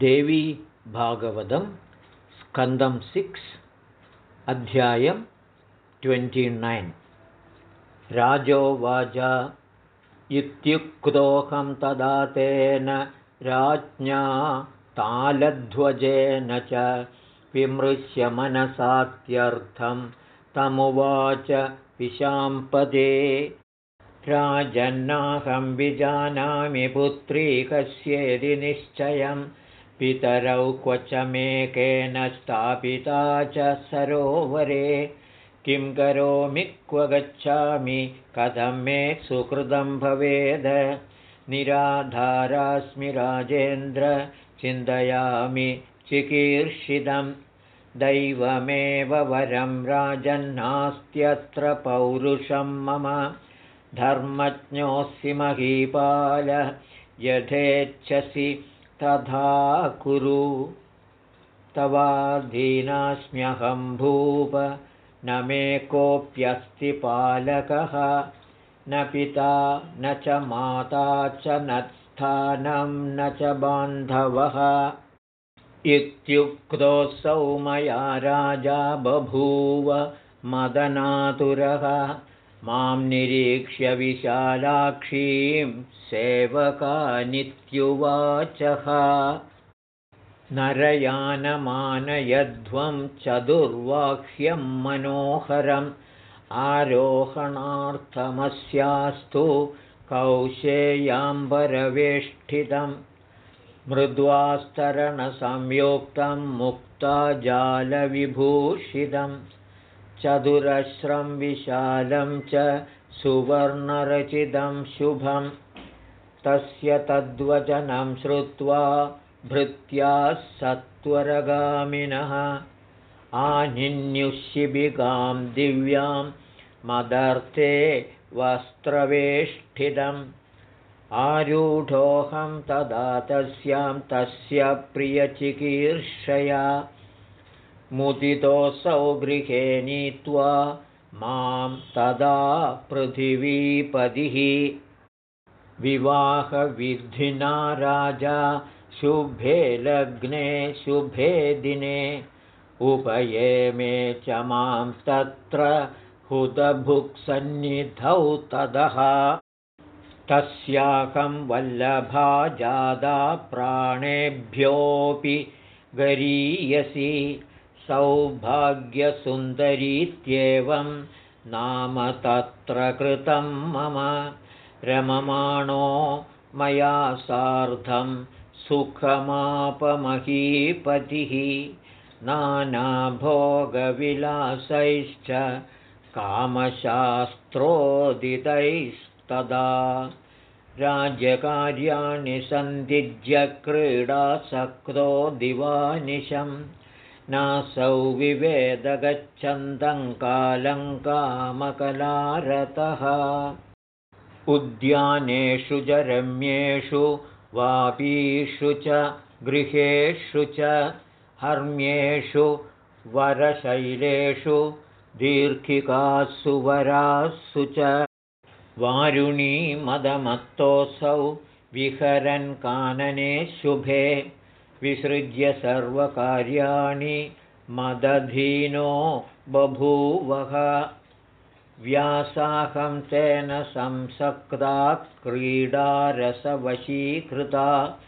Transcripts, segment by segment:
देवी भागवतं स्कन्दं सिक्स् अध्यायं ट्वेण्टिनैन् राजोवाच इत्युक्तोऽहं तदा तेन राज्ञा तालध्वजेन च विमृश्य मनसात्यर्थं तमुवाच विशाम्पदे। राजन्नाहं विजानामि पुत्री कस्येदि निश्चयम् पितरौ क्व च मेकेन स्थापिता च सरोवरे। किं करोमि क्व गच्छामि कथं मे सुकृतं भवेद। निराधारास्मि राजेन्द्र चिन्तयामि चिकीर्षितं दैवमेव वरं राजन्नास्त्यत्र पौरुषं मम। धर्मज्ञोऽसि महीपाल यथेच्छसि तथा कुरु। तवाधीनास्म्यहं भूप न मे कोऽप्यस्ति पालकः। न पिता न च माता च न स्थानं न च बान्धवः। इत्युक्तोऽसौ मया राजा बभूव मदनातुरः मां निरीक्ष्य विशालाक्षीं सेवकानित्युवाचः। नरयानमानयध्वं चतुर्वाह्यं मनोहरम् आरोहणार्थमस्यास्तु कौशेयाम्बरवेष्ठितं मृद्वास्तरणसंयोक्तं मुक्ताजालविभूषितम् चतुरश्रं विशालं च सुवर्णरचितं शुभं तस्य तद्वचनं श्रुत्वा भृत्याः सत्वरगामिनः आनिन्युशिबिकां दिव्यां मदर्थे वस्त्रवेष्ठितम् आरूढोऽहं तदा तस्यां तस्य प्रियचिकीर्षया मुदितोऽसौ गृहे नीत्वा मां तदा पृथिवीपतिः। विवाहविधिना राजा शुभे लग्ने शुभे दिने। उपयेमे च मां तत्र हुतभुक्सन्निधौ ततः तस्याकं प्राणेभ्योऽपि गरीयसी सौभाग्यसुन्दरीत्येवं नाम तत्र कृतं मम रममाणो मया सार्धं सुखमापमहीपतिः नानाभोगविलासैश्च कामशास्त्रोदितैस्तदा राज्यकार्याणि सन्धिज्य क्रीडासक्तो दिवानिशम् नासौ विवेदगच्छन्तं कामकलारतः। उद्यानेषु च रम्येषु वापीषु च गृहेषु च हर्म्येषु वरशैलेषु दीर्घिकासु वरासु च वारुणीमदमत्तोऽसौ विहरन् कानने शुभे विसृज्य सर्वकार्याणि मदधीनो बभूवः। व्यासाहं तेन संसक्ता क्रीडारसवशीकृता।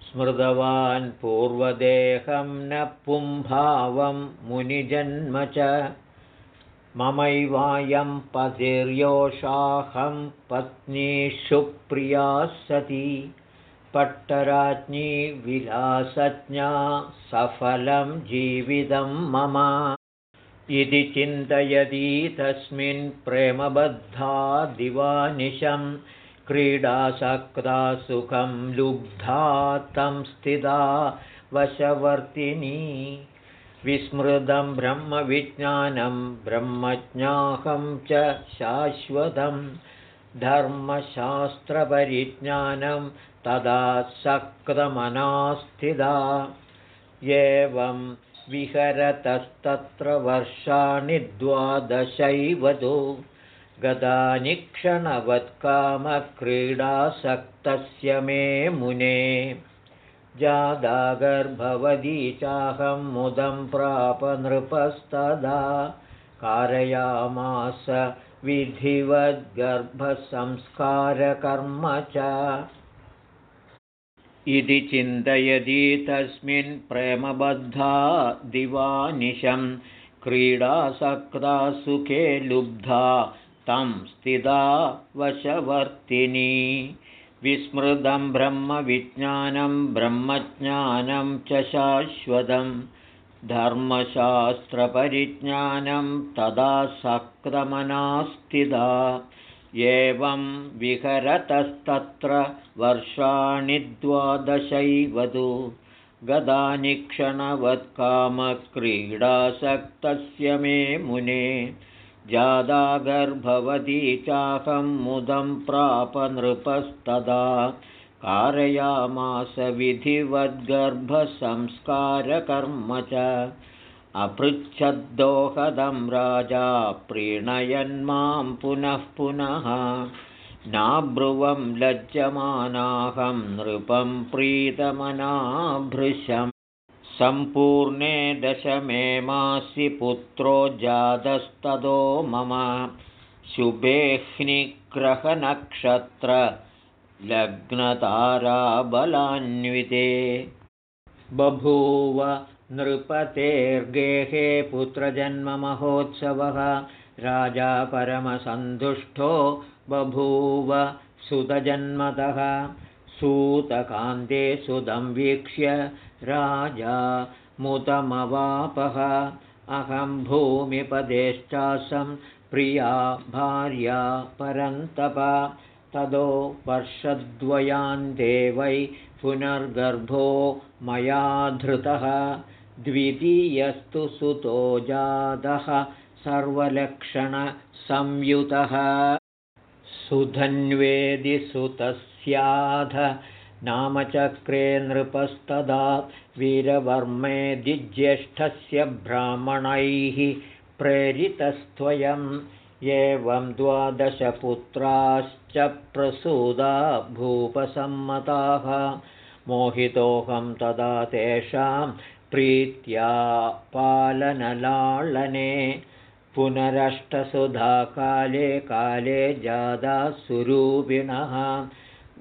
स्मृतवान् पूर्वदेहं न पुंभावं मुनिजन्म च। ममैवायं पतिर्योषाहं पत्नीषुप्रिया सती पट्टराज्ञी विलासज्ञा सफलं जीवितं मम। इति चिन्तयति तस्मिन् प्रेमबद्धा दिवानिशं। क्रीडासक्ता सुखं लुब्धा तं स्थिता वशवर्तिनी। विस्मृतं ब्रह्मविज्ञानं ब्रह्मज्ञाहं च शाश्वतं धर्मशास्त्रपरिज्ञानं तदा सक्तमनास्थिता एवं विहरतस्तत्र वर्षाणि द्वादशैव तु गतानि क्षणवत्कामक्रीडासक्तस्य मे मुने। जादा चाहं मुदं प्राप नृपस्तदा कारयामास विधिवद्गर्भसंस्कारकर्म च। इति चिन्तयति तस्मिन् प्रेमबद्धा दिवानिशं। क्रीडासक्ता सुखे लुब्धा तं स्थिता वशवर्तिनी। विस्मृतं ब्रह्मविज्ञानं ब्रह्मज्ञानं च शाश्वतं धर्मशास्त्रपरिज्ञानं तदा सक्तमनास्तिदा एवं विहरतस्तत्र वर्षाणि द्वादशैवधु गदानि क्षणवत्कामक्रीडासक्तस्य मे मुने। जादा गर्भवती चाहं मुदं प्राप नृपस्तदा कारयामास विधिवद्गर्भसंस्कारकर्म च अपृच्छद्दोहदं राजा प्रीणयन्मां पुनः पुनः नाब्रुवं लज्जमानाहं नृपं प्रीतमनाभृशम् सम्पूर्णे दशमे मासि पुत्रो जातस्ततो मम शुभेह्निग्रहनक्षत्रलग्नताराबलान्विते बभूव नृपतेर्गेहे पुत्रजन्ममहोत्सवः। राजा परमसन्तुष्टो बभूव सुतजन्मतः। सूतकान्ते सुतं वीक्ष्य राजा मुदमवापः अहं भूमिपदेश्चासं प्रिया भार्या परन्तप तदो वर्षद्वयान्ते वै पुनर्गर्भो मया धृतः। द्वितीयस्तु सुतो जातः सर्वलक्षणसंयुतः। सुधन्वेदिसुतस्याध नामचक्रे नृपस्तदा वीरवर्मे दिज्येष्ठस्य ब्राह्मणैः प्रेरितस्त्वयम् एवं द्वादशपुत्राश्च प्रसूदा भूपसम्मताः। मोहितोऽहं तदा तेषां प्रीत्या पालनलाळने पुनरष्टसुधाकाले काले जादा सुरूपिणः।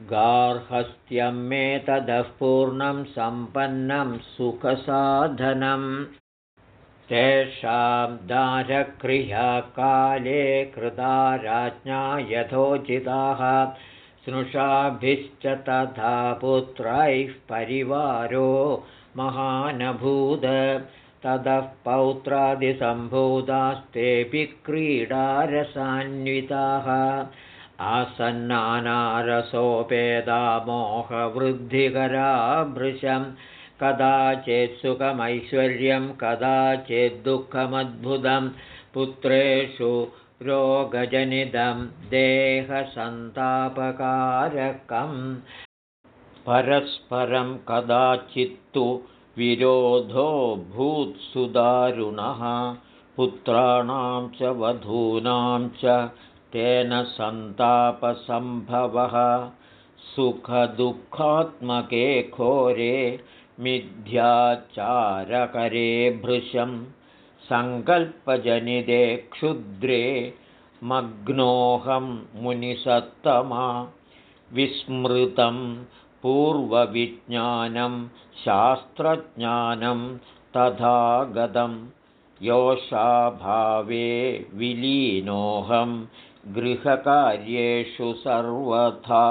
गार्हस्थ्यं मे ततः पूर्णं सम्पन्नं सुखसाधनम् तेषां दारक्रियाकाले कृता राज्ञा यथोचिताः। स्नुषाभिश्च तथा पुत्रैः परिवारो महानभूत ततः पौत्रादिसम्भूतास्तेऽपि क्रीडारसान्विताः। आसन्नानारसोपेदा मोहवृद्धिकरा भृशं कदाचित् सुखमैश्वर्यं कदाचिद्दुःखमद्भुतं पुत्रेषु रोगजनितं देहसन्तापकारकम् परस्परं कदाचित्तु विरोधो भूत्सुदारुणः पुत्राणां च वधूनां च तेन सन्तापसम्भवः। सुखदुःखात्मके घोरे मिथ्याचारकरे भृशं सङ्कल्पजनिते क्षुद्रे मग्नोऽहं मुनिसत्तमा विस्मृतं पूर्वविज्ञानं शास्त्रज्ञानं तथा गतं योषाभावे विलीनोऽहं गृहकार्येषु सर्वथा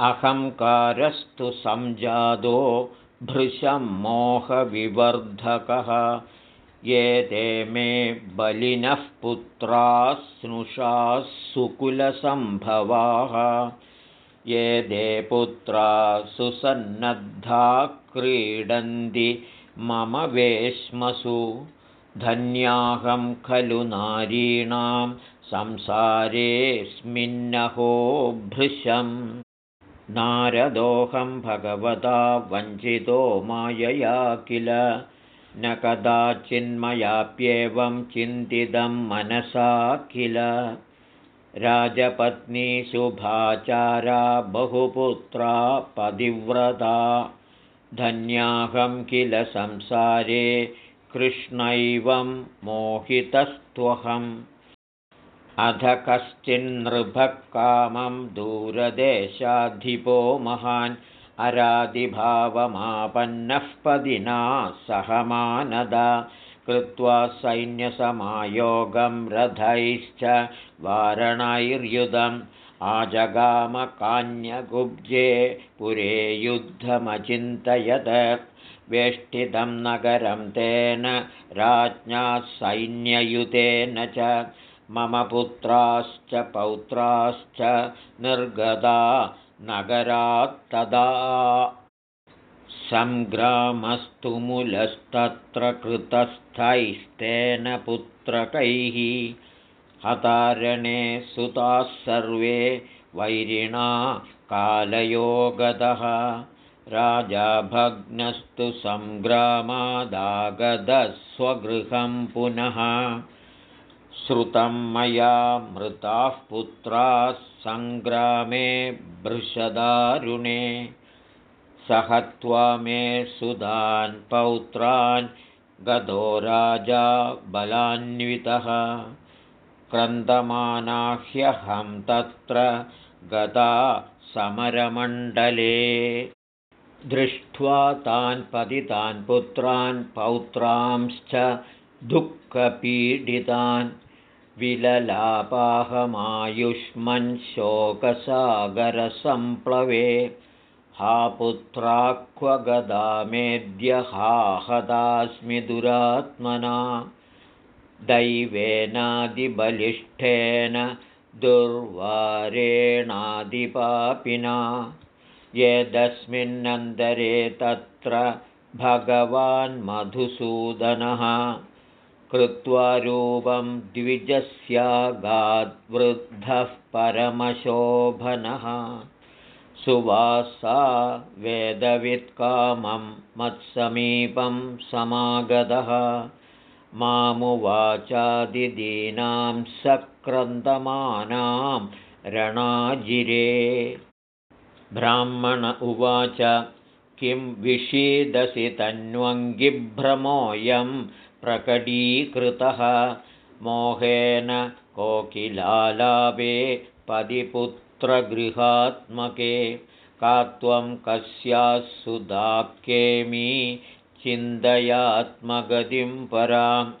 अहङ्कारस्तु सञ्जातो भृशं मोहविवर्धकः। ये ते मे बलिनः पुत्राः स्नुषाः सुकुलसम्भवाः। ये ते पुत्रा सुसन्नद्धा क्रीडन्ति मम वेश्मसु। धन्याहं खलु नारीणां संसारेऽस्मिन्नहो भृशम् नारदोऽहं भगवता वञ्चितो मायया किल? न कदाचिन्मयाप्येवं चिन्तितं मनसा किल? राजपत्नी शुभाचारा बहुपुत्रा पतिव्रता। धन्याहं किल संसारे? कृष्णैवं मोहितस्त्वहम् अध कश्चिन्नृभः कामं दूरदेशाधिपो महान् अरादिभावमापन्नः पदिना सहमानद कृत्वा सैन्यसमायोगं रथैश्च वारणैर्युधम् आजगामकान्यगुब्जे पुरे युद्धमचिन्तयत्। वेष्टितं नगरं तेन राज्ञा सैन्ययुतेन च मम पुत्राश्च पौत्राश्च निर्गदा नगरात्तदा सङ्ग्रामस्तुमुलस्तत्र कृतस्थैस्तेन पुत्रकैः हतारणे सुताः सर्वे वैरिणा कालयोगतः राजा भग्नस्तु सङ्ग्रामादागदस्वगृहं पुनः श्रुतं मया मृताः पुत्राः सङ्ग्रामे भृशदारुणे। सहत्वा मे सुधान् पौत्रान् गतो राजा बलान्वितः। क्रन्दमानाह्यहं तत्र गता समरमण्डले। दृष्ट्वा तान् पतितान् पुत्रान् पौत्रांश्च दुःखपीडितान् विललापाहमायुष्मन् शोकसागरसम्प्लवे। हा पुत्रा क्व गदा मेद्य हा हदास्मि दुरात्मना। दैवेनादिबलिष्ठेन दुर्वारेणादिपापिना। यदस्मिन्नन्तरे तत्र भगवान् मधुसूदनः कृत्वा रूपं द्विजस्यागाद्वृद्धः परमशोभनः। सुवासा वेदवित्कामं मत्समीपं समागतः। मामुवाचादिदीनां सक्रन्दमानां रणाजिरे। ब्राह्मण उवाच किं विषीदसि तन्वङ्गिभ्रमोऽयं प्रकटीकृतः। मोहेन कोकिलालाभे पदिपुत्रगृहात्मके। का त्वं कस्याः सुदाक्येमि चिन्तयात्मगतिं पराम्।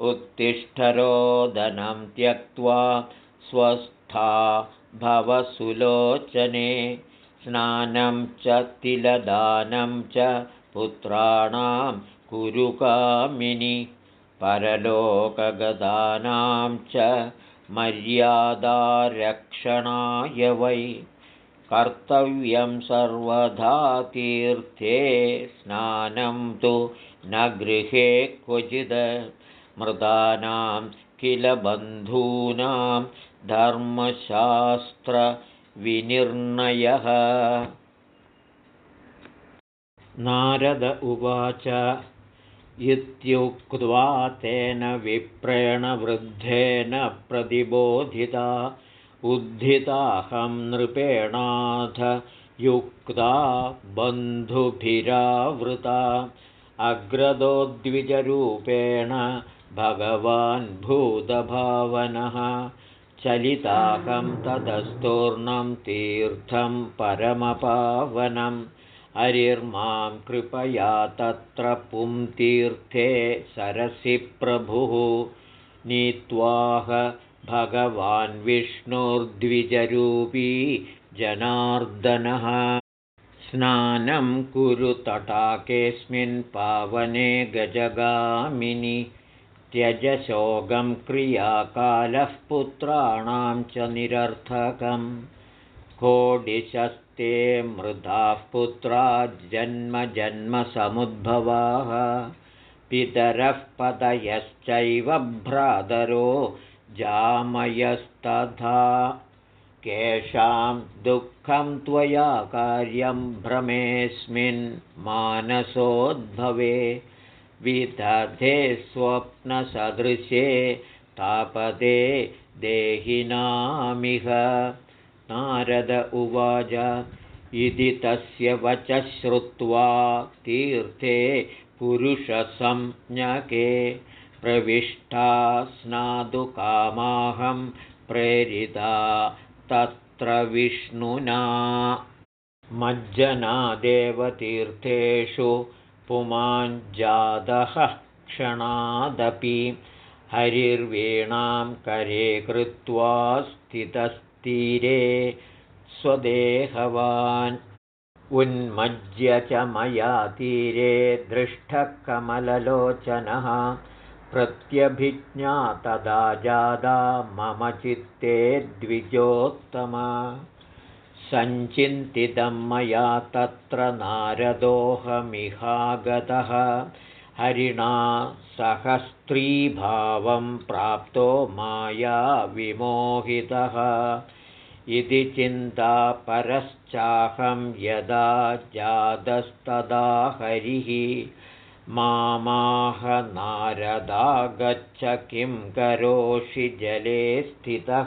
उत्तिष्ठरोदनं त्यक्त्वा स्वस्था भवसुलोचने। स्नानं च तिलदानं च पुत्राणां कुरुकामिनि परलोकगदानां च मर्यादारक्षणाय वै कर्तव्यं सर्वधा तीर्थे स्नानं तु न गृहे क्वचिद् मृदानां किल बन्धूनां धर्मशास्त्रविनिर्णयः। नारद उवाच इत्युक्त्वा तेन विप्रेण वृद्धेन प्रतिबोधिता उद्धिताहं नृपेणाथ युक्ता बन्धुभिरावृता अग्रदोद्विजरूपेण भगवान् भूतभावनः चलिताहं तदस्तूर्णं तीर्थं परमपावनम् हरिर्मां कृपया तत्र पुंतीर्थे सरसि प्रभुः। नीत्वाह भगवान् विष्णुर्द्विजरूपी जनार्दनः। स्नानं कुरु तटाकेऽस्मिन् पावने गजगामिनि। त्यजशोगं क्रियाकालः पुत्राणां च निरर्थकं कोडिशस्ते मृदाः पुत्रा जन्मजन्मसमुद्भवाः। पितरः पतयश्चैव भ्रातरो जामयस्तथा। केषां दुःखं त्वया कार्यं भ्रमेऽस्मिन् मानसोद्भवे। विदधे स्वप्नसदृशे तापदे देहिनामिह नारद उवाच इति तस्य वचः श्रुत्वा तीर्थे पुरुषसंज्ञके प्रविष्टा स्नातुकामाहं प्रेरिता तत्र विष्णुना। मज्जनादेवतीर्थेषु पुमाञ्जातः क्षणादपि हरिर्वीणां करे कृत्वा स्थितस्तीरे स्वदेहवान्। उन्मज्य च मया तीरे दृष्टः कमललोचनः प्रत्यभिज्ञा तदा जादा मम चित्ते द्विजोत्तमा। सञ्चिन्तितं मया तत्र नारदोऽहमिहागतः हरिणा सहस्त्रीभावं प्राप्तो माया विमोहितः। इति चिन्ता परश्चाहं यदा जातस्तदा हरिः। मामाह नारदागच्छ किं करोषि जले स्थितः।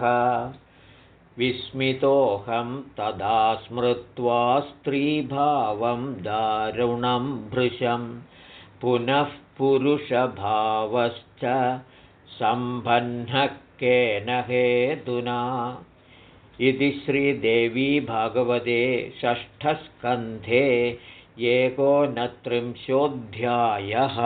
विस्मितोऽहं तदा स्मृत्वा स्त्रीभावं दारुणं भृशं पुनः पुरुषभावश्च सम्बह्नः केन हेतुना। इति श्रीदेवी भागवते षष्ठस्कन्धे एकोनत्रिंशोऽध्यायः